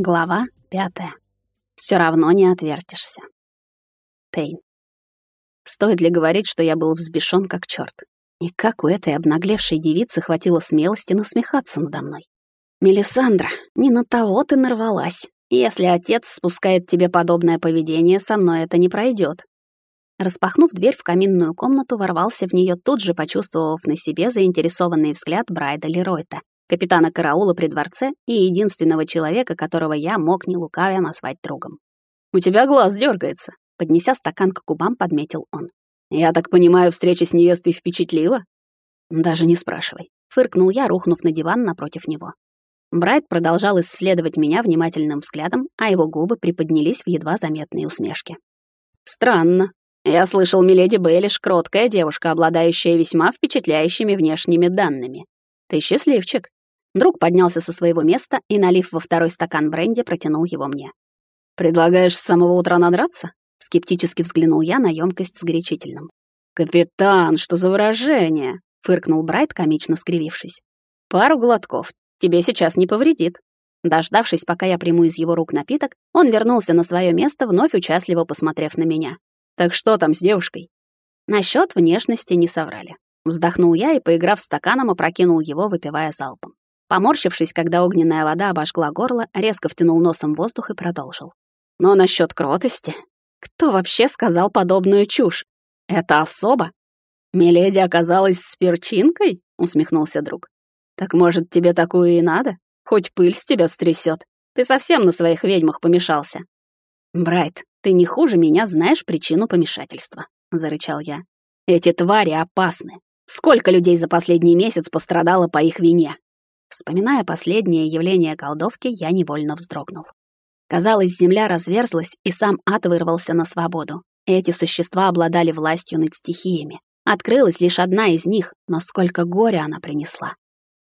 Глава пятая. Все равно не отвертишься. Тейн. Стоит ли говорить, что я был взбешен как черт? И как у этой обнаглевшей девицы хватило смелости насмехаться надо мной? Мелисандра, не на того ты нарвалась. Если отец спускает тебе подобное поведение, со мной это не пройдет. Распахнув дверь в каминную комнату, ворвался в нее тут же, почувствовав на себе заинтересованный взгляд Брайда Леройта, капитана караула при дворце и единственного человека, которого я мог не лукавя назвать другом. «У тебя глаз дергается», — поднеся стакан к губам, подметил он. «Я так понимаю, встреча с невестой впечатлила?» «Даже не спрашивай», — фыркнул я, рухнув на диван напротив него. Брайт продолжал исследовать меня внимательным взглядом, а его губы приподнялись в едва заметные усмешки. «Странно. Я слышал, миледи Бейлиш — кроткая девушка, обладающая весьма впечатляющими внешними данными. Ты счастливчик. Друг поднялся со своего места и, налив во второй стакан бренди, протянул его мне. «Предлагаешь с самого утра надраться?» Скептически взглянул я на емкость с горячительным. «Капитан, что за выражение?» — фыркнул Брайт, комично скривившись. «Пару глотков. Тебе сейчас не повредит». Дождавшись, пока я приму из его рук напиток, он вернулся на свое место, вновь участливо посмотрев на меня. «Так что там с девушкой?» Насчет внешности не соврали. Вздохнул я и, поиграв стаканом, опрокинул его, выпивая залпом. Поморщившись, когда огненная вода обожгла горло, резко втянул носом воздух и продолжил. Но насчет кротости? Кто вообще сказал подобную чушь? Это особо? Миледи оказалась с перчинкой? Усмехнулся друг. Так может, тебе такую и надо? Хоть пыль с тебя стрясет. Ты совсем на своих ведьмах помешался. Брайт, ты не хуже меня знаешь причину помешательства, зарычал я. Эти твари опасны. Сколько людей за последний месяц пострадало по их вине? Вспоминая последнее явление колдовки, я невольно вздрогнул. Казалось, земля разверзлась, и сам ад вырвался на свободу. Эти существа обладали властью над стихиями. Открылась лишь одна из них, но сколько горя она принесла.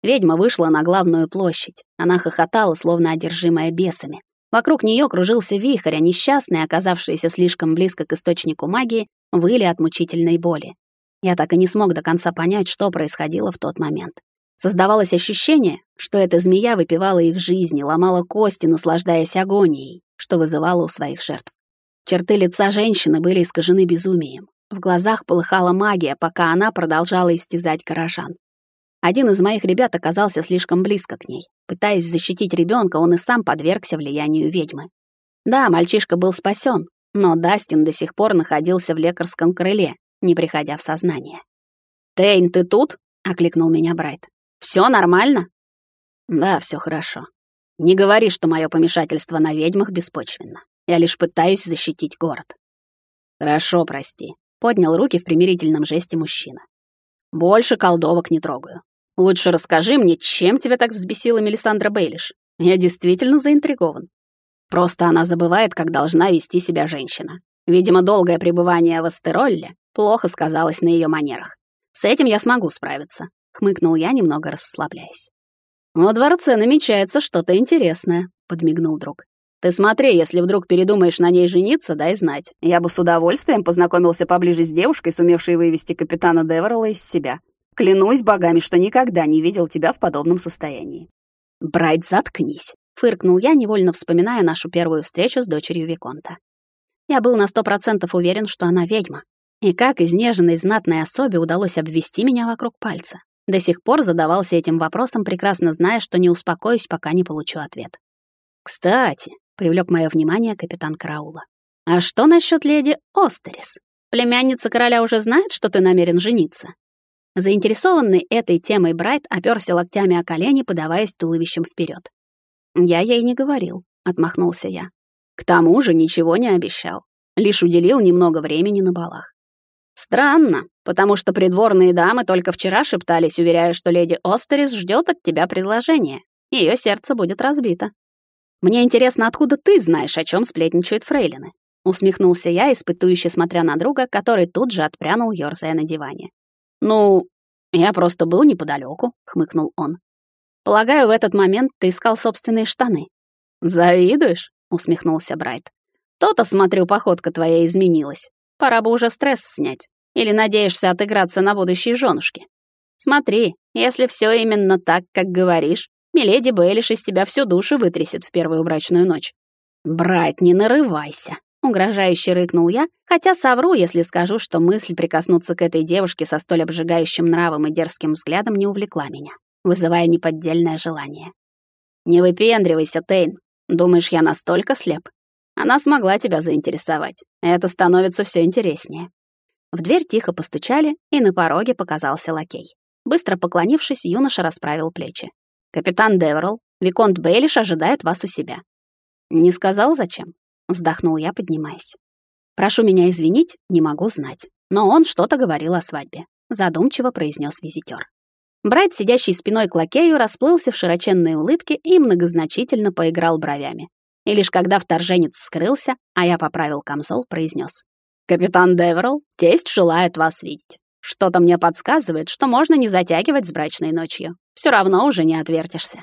Ведьма вышла на главную площадь. Она хохотала, словно одержимая бесами. Вокруг нее кружился вихрь, а несчастные, оказавшиеся слишком близко к источнику магии, выли от мучительной боли. Я так и не смог до конца понять, что происходило в тот момент. Создавалось ощущение, что эта змея выпивала их жизни, ломала кости, наслаждаясь агонией, что вызывало у своих жертв. Черты лица женщины были искажены безумием. В глазах полыхала магия, пока она продолжала истязать горожан. Один из моих ребят оказался слишком близко к ней. Пытаясь защитить ребенка, он и сам подвергся влиянию ведьмы. Да, мальчишка был спасен, но Дастин до сих пор находился в лекарском крыле, не приходя в сознание. «Тейн, ты тут?» — окликнул меня Брайт. Все нормально? Да, все хорошо. Не говори, что мое помешательство на ведьмах беспочвенно. Я лишь пытаюсь защитить город. Хорошо, прости. Поднял руки в примирительном жесте мужчина. Больше колдовок не трогаю. Лучше расскажи мне, чем тебя так взбесила Мелисандра Бейлиш. Я действительно заинтригован. Просто она забывает, как должна вести себя женщина. Видимо, долгое пребывание в Астеролле плохо сказалось на ее манерах. С этим я смогу справиться хмыкнул я, немного расслабляясь. «Во дворце намечается что-то интересное», — подмигнул друг. «Ты смотри, если вдруг передумаешь на ней жениться, дай знать. Я бы с удовольствием познакомился поближе с девушкой, сумевшей вывести капитана Деверла из себя. Клянусь богами, что никогда не видел тебя в подобном состоянии». «Брайт, заткнись», — фыркнул я, невольно вспоминая нашу первую встречу с дочерью Виконта. Я был на сто процентов уверен, что она ведьма. И как изнеженной знатной особе удалось обвести меня вокруг пальца. До сих пор задавался этим вопросом, прекрасно зная, что не успокоюсь, пока не получу ответ. «Кстати», — привлек мое внимание капитан Караула, «а что насчет леди Остерис? Племянница короля уже знает, что ты намерен жениться?» Заинтересованный этой темой Брайт оперся локтями о колени, подаваясь туловищем вперед. «Я ей не говорил», — отмахнулся я. «К тому же ничего не обещал, лишь уделил немного времени на балах. Странно, потому что придворные дамы только вчера шептались, уверяя, что леди Остерис ждет от тебя предложения. Ее сердце будет разбито. Мне интересно, откуда ты знаешь, о чем сплетничают фрейлины? Усмехнулся я, испытующе смотря на друга, который тут же отпрянул, ёрзая на диване. «Ну, я просто был неподалеку, хмыкнул он. «Полагаю, в этот момент ты искал собственные штаны». «Завидуешь?» — усмехнулся Брайт. «То-то, смотрю, походка твоя изменилась. Пора бы уже стресс снять. Или надеешься отыграться на будущей женушке? Смотри, если все именно так, как говоришь, Миледи Бейлиш из тебя всю душу вытрясет в первую брачную ночь. Брайт, не нарывайся. Угрожающе рыкнул я, хотя совру, если скажу, что мысль прикоснуться к этой девушке со столь обжигающим нравом и дерзким взглядом не увлекла меня, вызывая неподдельное желание. «Не выпендривайся, Тейн. Думаешь, я настолько слеп? Она смогла тебя заинтересовать. Это становится все интереснее». В дверь тихо постучали, и на пороге показался лакей. Быстро поклонившись, юноша расправил плечи. «Капитан Деверл, Виконт Бейлиш ожидает вас у себя». «Не сказал, зачем?» — вздохнул я, поднимаясь. «Прошу меня извинить, не могу знать. Но он что-то говорил о свадьбе», — задумчиво произнес визитер. Брайт, сидящий спиной к лакею, расплылся в широченной улыбке и многозначительно поиграл бровями. И лишь когда вторженец скрылся, а я поправил камзол, произнес: «Капитан Деверл, тесть желает вас видеть. Что-то мне подсказывает, что можно не затягивать с брачной ночью. Все равно уже не отвертишься».